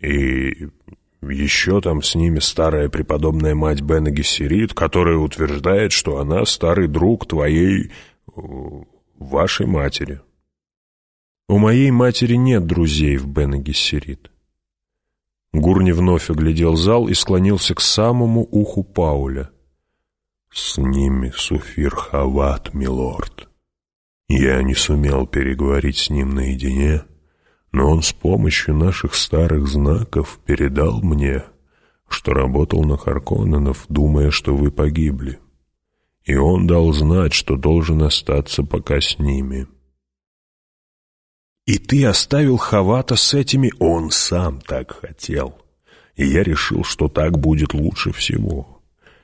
И еще там с ними старая преподобная мать Бена Гессерит, которая утверждает, что она старый друг твоей... вашей матери. У моей матери нет друзей в Бена Гессерит. Гурни вновь оглядел зал и склонился к самому уху Пауля. «С ними Суфир Хават, милорд. Я не сумел переговорить с ним наедине, но он с помощью наших старых знаков передал мне, что работал на Харконненов, думая, что вы погибли. И он дал знать, что должен остаться пока с ними». «И ты оставил Хавата с этими?» «Он сам так хотел, и я решил, что так будет лучше всего.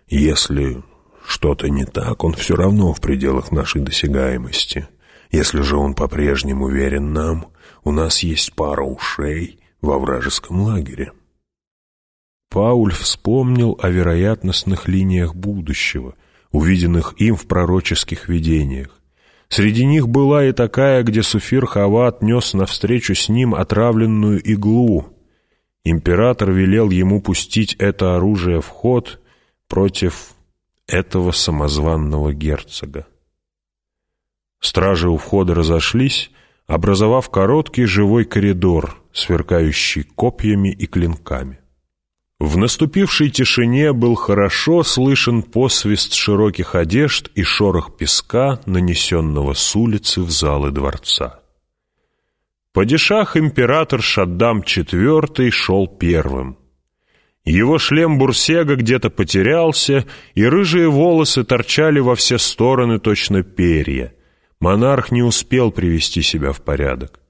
Если что-то не так, он все равно в пределах нашей досягаемости. Если же он по-прежнему верен нам, у нас есть пара ушей во вражеском лагере». Пауль вспомнил о вероятностных линиях будущего, увиденных им в пророческих видениях. Среди них была и такая, где Суфир Хават нес навстречу с ним отравленную иглу. Император велел ему пустить это оружие в ход против этого самозванного герцога. Стражи у входа разошлись, образовав короткий живой коридор, сверкающий копьями и клинками. В наступившей тишине был хорошо слышен посвист широких одежд и шорох песка, нанесенного с улицы в залы дворца. Падишах император Шаддам IV шел первым. Его шлем бурсега где-то потерялся, и рыжие волосы торчали во все стороны точно перья. Монарх не успел привести себя в порядок.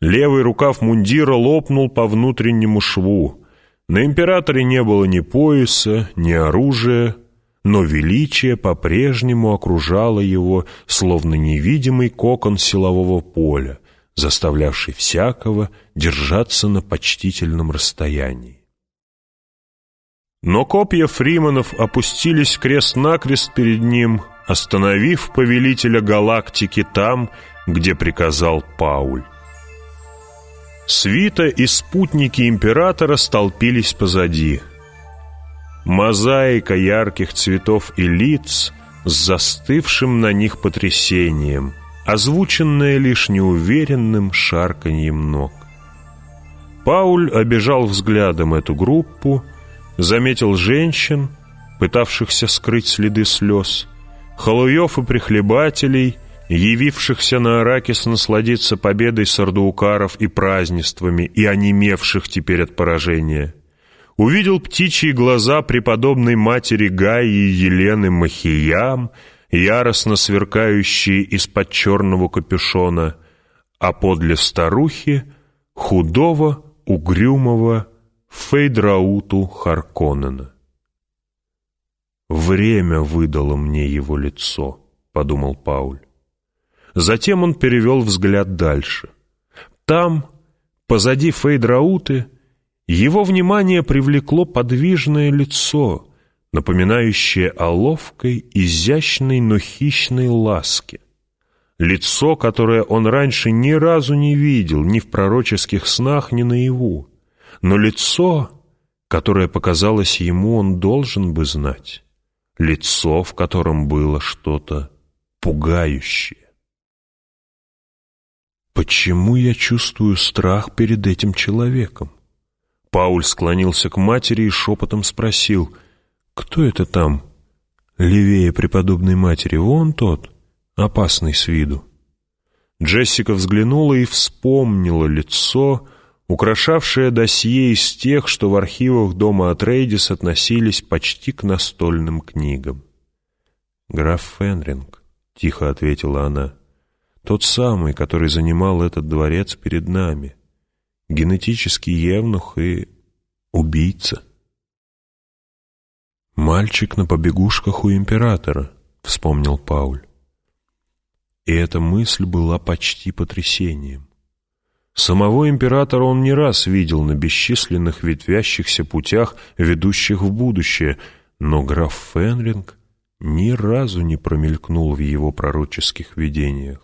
Левый рукав мундира лопнул по внутреннему шву — на императоре не было ни пояса, ни оружия, но величие по-прежнему окружало его, словно невидимый кокон силового поля, заставлявший всякого держаться на почтительном расстоянии. Но копья фриманов опустились крест-накрест перед ним, остановив повелителя галактики там, где приказал Пауль. Свита и спутники императора столпились позади. Мозаика ярких цветов и лиц с застывшим на них потрясением, озвученная лишь неуверенным шарканьем ног. Пауль обежал взглядом эту группу, заметил женщин, пытавшихся скрыть следы слез, халуев и прихлебателей — явившихся на Аракис насладиться победой сардуукаров и празднествами, и онемевших теперь от поражения. Увидел птичьи глаза преподобной матери Гаи и Елены Махиям, яростно сверкающие из-под черного капюшона, а подле старухи худого, угрюмого Фейдрауту Харконнена. «Время выдало мне его лицо», — подумал Пауль. Затем он перевел взгляд дальше. Там, позади Фейдрауты, его внимание привлекло подвижное лицо, напоминающее о ловкой, изящной, но хищной ласке. Лицо, которое он раньше ни разу не видел ни в пророческих снах, ни наяву. Но лицо, которое показалось ему, он должен бы знать. Лицо, в котором было что-то пугающее. Почему я чувствую страх перед этим человеком? Пауль склонился к матери и шепотом спросил, «Кто это там?» «Левее преподобной матери, вон тот, опасный с виду». Джессика взглянула и вспомнила лицо, украшавшее досье из тех, что в архивах дома Атрейдис относились почти к настольным книгам. «Граф Фенринг», — тихо ответила она, — тот самый, который занимал этот дворец перед нами. Генетический евнух и убийца. «Мальчик на побегушках у императора», — вспомнил Пауль. И эта мысль была почти потрясением. Самого императора он не раз видел на бесчисленных ветвящихся путях, ведущих в будущее, но граф Фенринг ни разу не промелькнул в его пророческих видениях.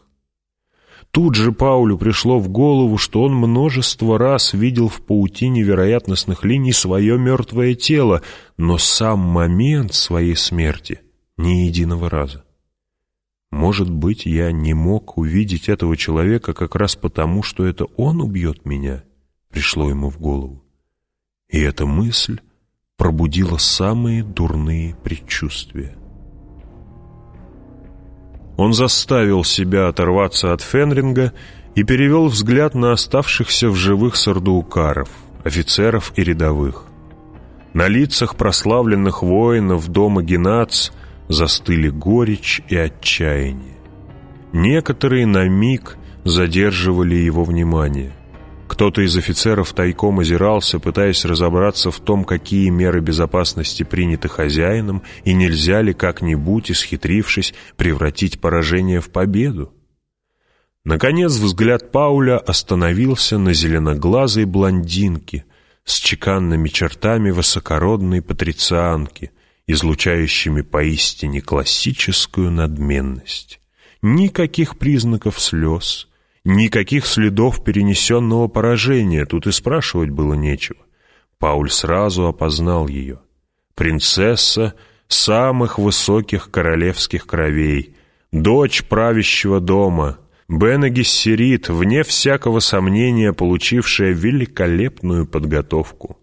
Тут же Паулю пришло в голову, что он множество раз видел в паутине вероятностных линий свое мертвое тело, но сам момент своей смерти ни единого раза. Может быть, я не мог увидеть этого человека как раз потому, что это он убьет меня, пришло ему в голову. И эта мысль пробудила самые дурные предчувствия. Он заставил себя оторваться от Фенринга и перевел взгляд на оставшихся в живых сардуукаров, офицеров и рядовых. На лицах прославленных воинов дома Генац застыли горечь и отчаяние. Некоторые на миг задерживали его внимание. Кто-то из офицеров тайком озирался, пытаясь разобраться в том, какие меры безопасности приняты хозяином и нельзя ли как-нибудь, исхитрившись, превратить поражение в победу. Наконец взгляд Пауля остановился на зеленоглазой блондинке с чеканными чертами высокородной патрицианки, излучающими поистине классическую надменность. Никаких признаков слез, Никаких следов перенесенного поражения, тут и спрашивать было нечего. Пауль сразу опознал ее. Принцесса самых высоких королевских кровей, дочь правящего дома, Бена Гессерит, вне всякого сомнения получившая великолепную подготовку.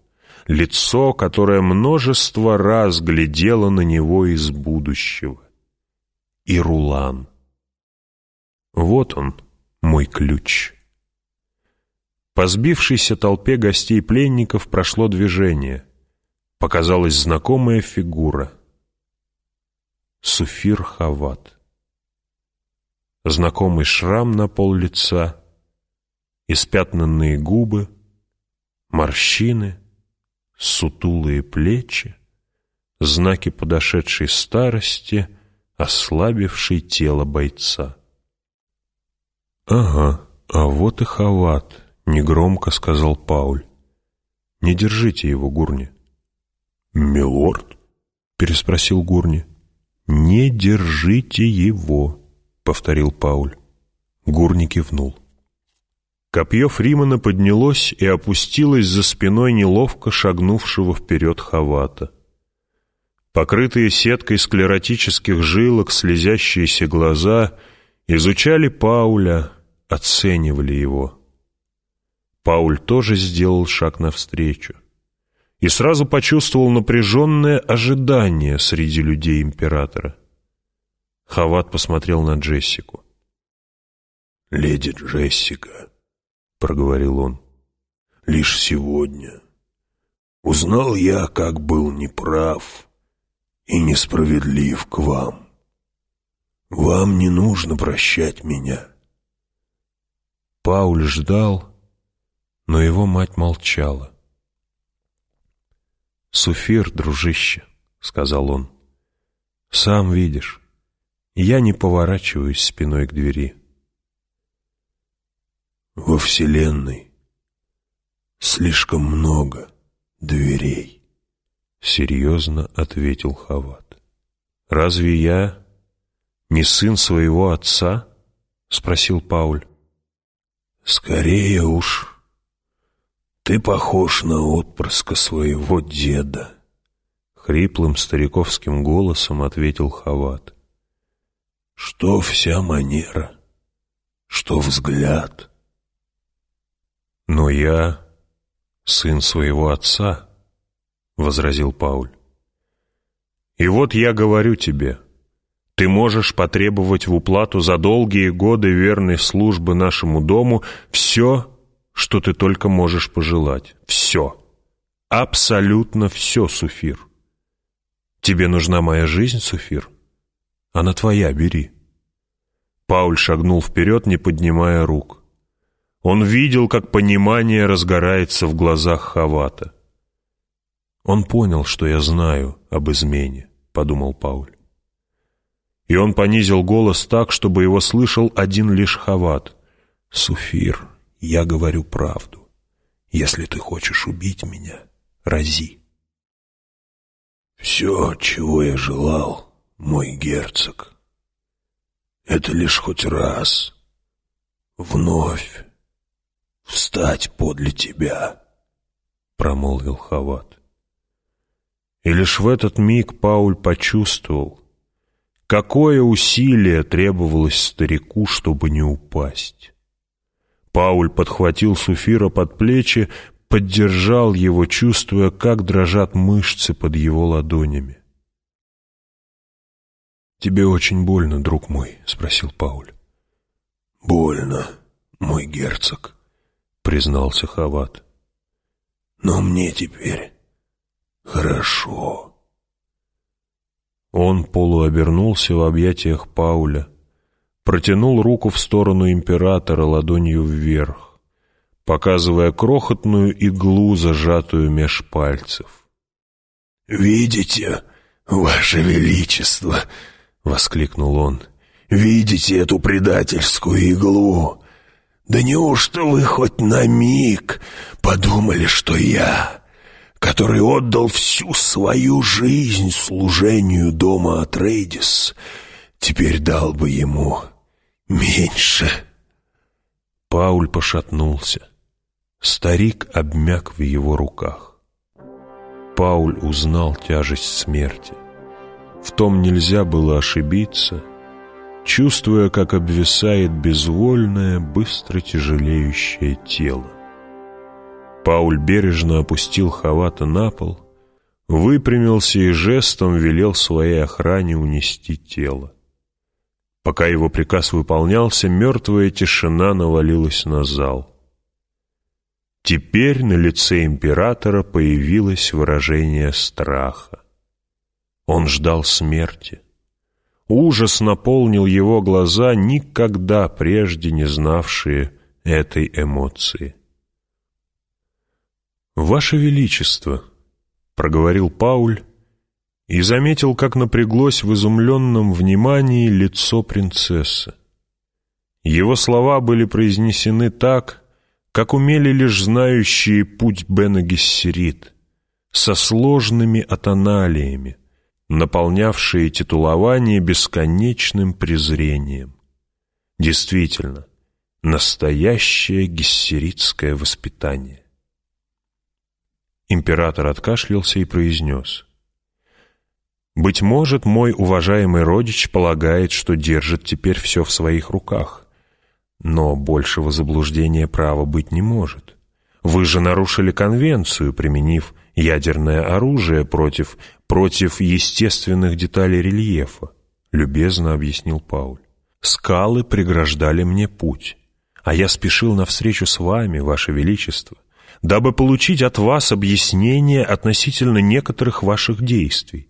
Лицо, которое множество раз глядело на него из будущего. И Рулан. Вот он, мой ключ. По сбившейся толпе гостей-пленников прошло движение. Показалась знакомая фигура. Суфир Хават. Знакомый шрам на пол лица, испятнанные губы, морщины, сутулые плечи, знаки подошедшей старости, ослабившей тело бойца. «Ага, а вот и Хават», — негромко сказал Пауль. «Не держите его, Гурни». «Милорд?» — переспросил Гурни. «Не держите его», — повторил Пауль. Гурни кивнул. Копье Фримана поднялось и опустилось за спиной неловко шагнувшего вперед Хавата. Покрытые сеткой склеротических жилок слезящиеся глаза изучали Пауля, оценивали его. Пауль тоже сделал шаг навстречу и сразу почувствовал напряженное ожидание среди людей императора. Хават посмотрел на Джессику. «Леди Джессика», — проговорил он, — «лишь сегодня узнал я, как был неправ и несправедлив к вам. Вам не нужно прощать меня». Пауль ждал, но его мать молчала. «Суфир, дружище», — сказал он, — «сам видишь, я не поворачиваюсь спиной к двери». «Во Вселенной слишком много дверей», — серьезно ответил Хават. «Разве я не сын своего отца?» — спросил Пауль. Скорее уж, ты похож на отпрыска своего деда, хриплым стариковским голосом ответил Хават. Что вся манера, что взгляд. Но я сын своего отца, возразил Пауль. И вот я говорю тебе, ты можешь потребовать в уплату за долгие годы верной службы нашему дому все, что ты только можешь пожелать. Все. Абсолютно все, Суфир. Тебе нужна моя жизнь, Суфир? Она твоя, бери. Пауль шагнул вперед, не поднимая рук. Он видел, как понимание разгорается в глазах Хавата. «Он понял, что я знаю об измене», — подумал Пауль. И он понизил голос так, чтобы его слышал один лишь Хават. «Суфир, я говорю правду. Если ты хочешь убить меня, рази». «Все, чего я желал, мой герцог, это лишь хоть раз вновь встать подле тебя», — промолвил Хават. И лишь в этот миг Пауль почувствовал, какое усилие требовалось старику, чтобы не упасть. Пауль подхватил Суфира под плечи, поддержал его, чувствуя, как дрожат мышцы под его ладонями. «Тебе очень больно, друг мой?» — спросил Пауль. «Больно, мой герцог», — признался Хават. «Но мне теперь хорошо». Он полуобернулся в объятиях Пауля, протянул руку в сторону императора ладонью вверх, показывая крохотную иглу, зажатую меж пальцев. «Видите, Ваше Величество!» — воскликнул он. «Видите эту предательскую иглу? Да неужто вы хоть на миг подумали, что я, который отдал всю свою жизнь служению дома Атрейдис, теперь дал бы ему меньше?» Пауль пошатнулся. Старик обмяк в его руках. Пауль узнал тяжесть смерти. В том нельзя было ошибиться, чувствуя, как обвисает безвольное, быстро тяжелеющее тело. Пауль бережно опустил Хавата на пол, выпрямился и жестом велел своей охране унести тело. Пока его приказ выполнялся, мертвая тишина навалилась на зал. Теперь на лице императора появилось выражение страха. Он ждал смерти. Ужас наполнил его глаза, никогда прежде не знавшие этой эмоции. «Ваше Величество», — проговорил Пауль, и заметил, как напряглось в изумленном внимании лицо принцессы. Его слова были произнесены так, как умели лишь знающие путь Бена Гессерит, со сложными атоналиями, наполнявшие титулование бесконечным презрением. Действительно, настоящее гессеритское воспитание. Император откашлялся и произнес. «Быть может, мой уважаемый родич полагает, что держит теперь все в своих руках. Но большего заблуждения права быть не может. Вы же нарушили конвенцию, применив ядерное оружие против, против естественных деталей рельефа, любезно объяснил Пауль. Скалы преграждали мне путь, а я спешил навстречу с вами, ваше величество, дабы получить от вас объяснение относительно некоторых ваших действий.